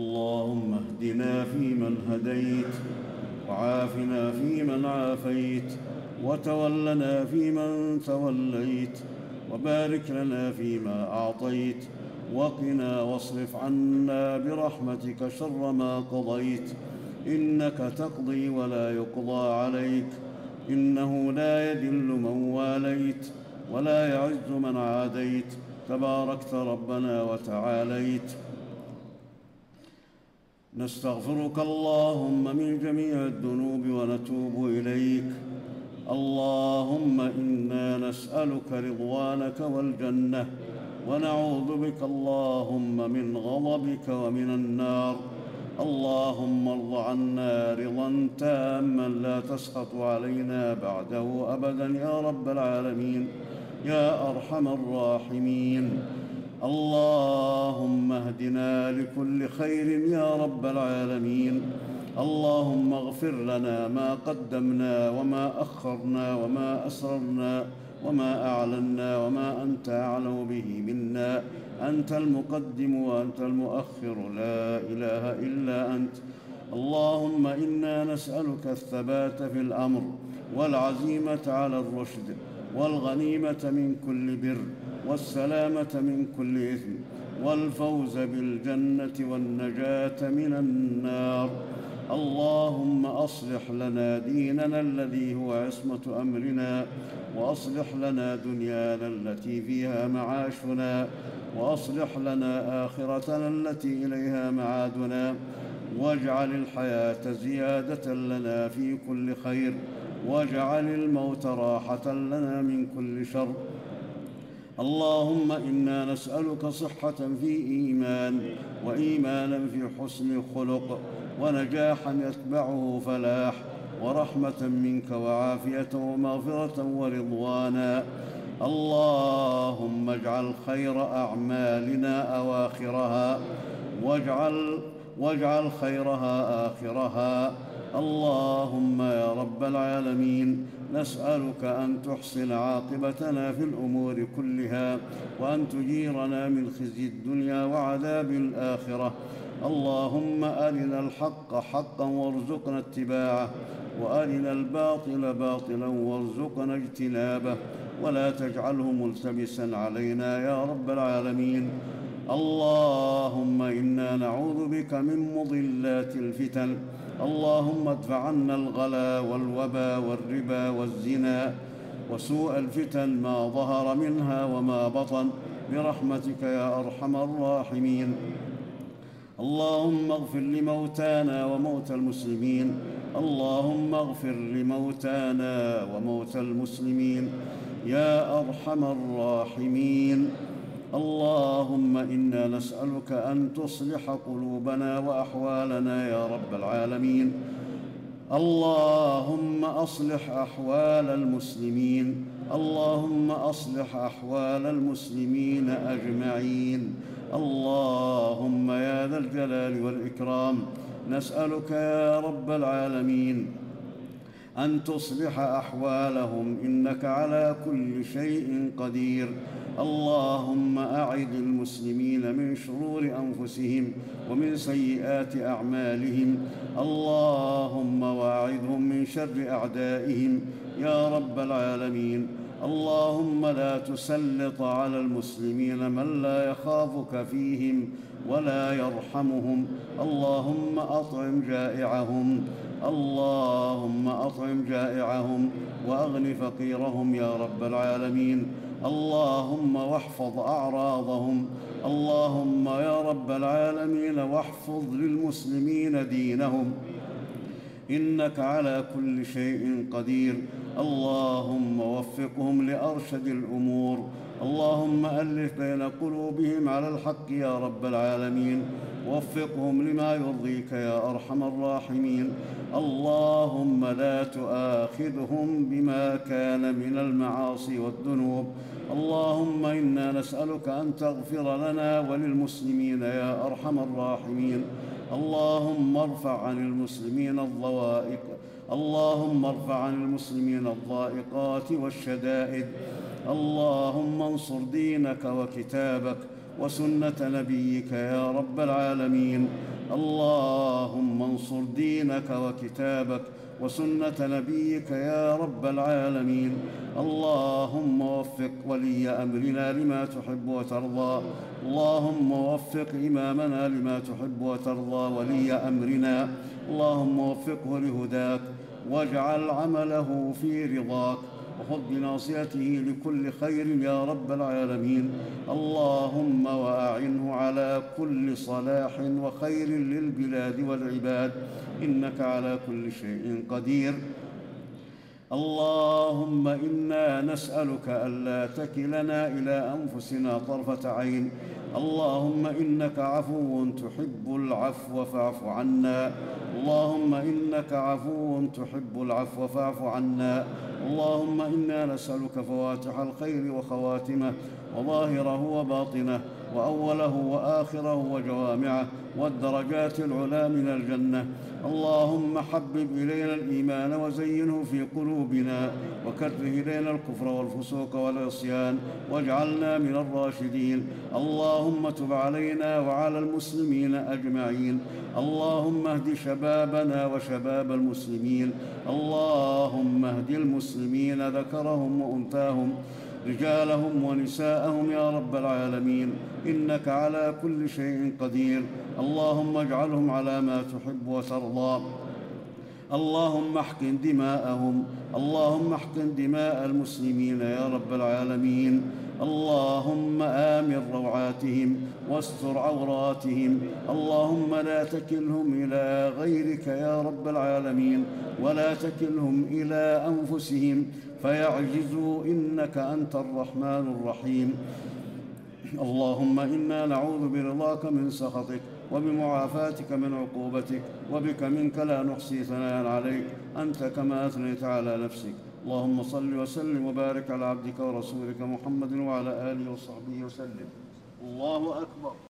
اللهم اهدنا فيمن هديت وعافنا فيمن عافيت وتولنا فيمن توليت وبارك لنا فيما أعطيت وقنا واصرف عنا برحمتك شر ما قضيت. إنك تقضي ولا يقضى عليك إنه لا يذل من واليت ولا يعز من عاديت. تباركت ربنا وتعاليت. نستغفرك اللهم من جميع الذنوب ونتوب إليك. اللهم إنا نسألك رضوانك والجنة ونعوذ بك اللهم من غضبك ومن النار. اللهم ارض عنا رضا تاما لا تسخط علينا بعده أبدا يا رب العالمين يا أرحم الراحمين. اللهم اهدنا لكل خير يا رب العالمين. اللهم اغفر لنا ما قدمنا وما أخرنا وما أسررنا وما أعلنا وما أنت أعلم به منا. أنت المقدم وأنت المؤخر. لا إله إلا أنت. اللهم إنا نسألك الثبات في الأمر والعزيمة على الرشد والغنيمة من كل بر. والسلامة من كل إثم والفوز بالجنة والنجاة من النار. اللهم أصلح لنا ديننا الذي هو عصمة أمرنا وأصلح لنا دنيانا التي فيها معاشنا وأصلح لنا آخرتنا التي إليها معادنا. واجعل الحياة زيادة لنا في كل خير واجعل الموت راحة لنا من كل شر. اللهم إنا نسألك صحة في إيمان وإيمانا في حسن خلق ونجاحا يتبعه فلاح ورحمة منك وعافية ومغفرة ورضوانا. اللهم اجعل خير أعمالنا أواخرها. واجعل واجعل خيرها آخرها. اللهم يا رب العالمين نسألك أن تحسن عاقبتنا في الأمور كلها وأن تجيرنا من خزي الدنيا وعذاب الآخرة. اللهم أرنا الحق حقا وارزقنا اتباعه وأرنا الباطل باطلا وارزقنا اجتنابه. ولا تجعله ملتبسا علينا يا رب العالمين. اللهم إنا نعوذ بك من مضلات الفتن اللهم ادفع عنا الغلا والوبا والربا والزنا وسوء الفتن ما ظهر منها وما بطن برحمتك يا أرحم الراحمين. اللهم اغفر لموتانا وموتى المسلمين. اللهم اغفر لموتانا وموتى المسلمين. يا أرحم الراحمين. اللهم إنا نسألك أن تصلح قلوبنا وأحوالنا يا رب العالمين. اللهم أصلح أحوال المسلمين. اللهم أصلح أحوال المسلمين أجمعين. اللهم يا ذا الجلال والإكرام. نسألك يا رب العالمين أن تصلح أحوالهم. إنك على كل شيء قدير. اللهم أعد المسلمين من شرور أنفسهم ومن سيئات أعمالهم. اللهم وأعدهم من شر أعدائهم. يا رب العالمين. اللهم لا تسلط على المسلمين من لا يخافك فيهم ولا يرحمهم. اللهم أطعم جائعهم. اللهم أطعم جائعهم وأغن فقيرهم يا رب العالمين. اللهم واحفظ أعراضهم. اللهم يا رب العالمين واحفظ للمسلمين دينهم. إنك على كل شيء قدير. اللهم وفقهم لأرشد الأمور. اللهم ألف بين قلوبهم على الحق يا رب العالمين. وفقهم لما يرضيك يا أرحم الراحمين. اللهم لا تؤاخذهم بما كان من المعاصي والذنوب. اللهم إنا نسألك أن تغفر لنا وللمسلمين يا أرحم الراحمين. اللهم ارفع عن المسلمين الضوائق اللهم ارفع عن المسلمين الضائقات والشدائد. اللهم انصر دينك وكتابك وسنة نبيك يا رب العالمين. اللهم انصر دينك وكتابك وسنة نبيك يا رب العالمين. اللهم وفق ولي أمرنا لما تحب وترضى. اللهم وفق إمامنا لما تحب وترضى. ولي أمرنا. اللهم وفقه لهداك. واجعل عمله في رضاك وخذ بناصيته لكل خير يا رب العالمين. اللهم واعنه على كل صلاح وخير للبلاد والعباد. إنك على كل شيء قدير. اللهم إنا نسألك ألا تكلنا إلى أنفسنا طرفة عين. اللهم إنك عفو تحب العفو فاعف عنا. اللهم إنك عفو تحب العفو فاعف عنا. اللهم إنا نسألك فواتح الخير وخواتمه وظاهره وباطنه. وأوله وآخره وجوامعه والدرجات العلى من الجنة. اللهم حبب إلينا الإيمان وزينه في قلوبنا وكره إلينا الكفر والفسوق والعصيان واجعلنا من الراشدين. اللهم تب علينا وعلى المسلمين أجمعين. اللهم اهد شبابنا وشباب المسلمين. اللهم اهد المسلمين ذكرهم وأنثاهم. رجالهم ونساءهم يا رب العالمين إنك على كل شيء قدير. اللهم اجعلهم على ما تحب وترضى. اللهم احقن دماءهم. اللهم احقن دماء المسلمين يا رب العالمين. اللهم آمن روعاتهم واستر عوراتهم. اللهم لا تكلهم إلى غيرك يا رب العالمين ولا تكلهم إلى أنفسهم فيعجزوا إنك أنت الرحمن الرحيم. اللهم إنا نعوذ برضاك من سخطك وبمعافاتك من عقوبتك وبك منك لا نحصي ثناء عليك. أنت كما أثنيت على نفسك. اللهم صل وسلم وبارك على عبدك ورسولك محمد وعلى آله وصحبه وسلم. الله أكبر.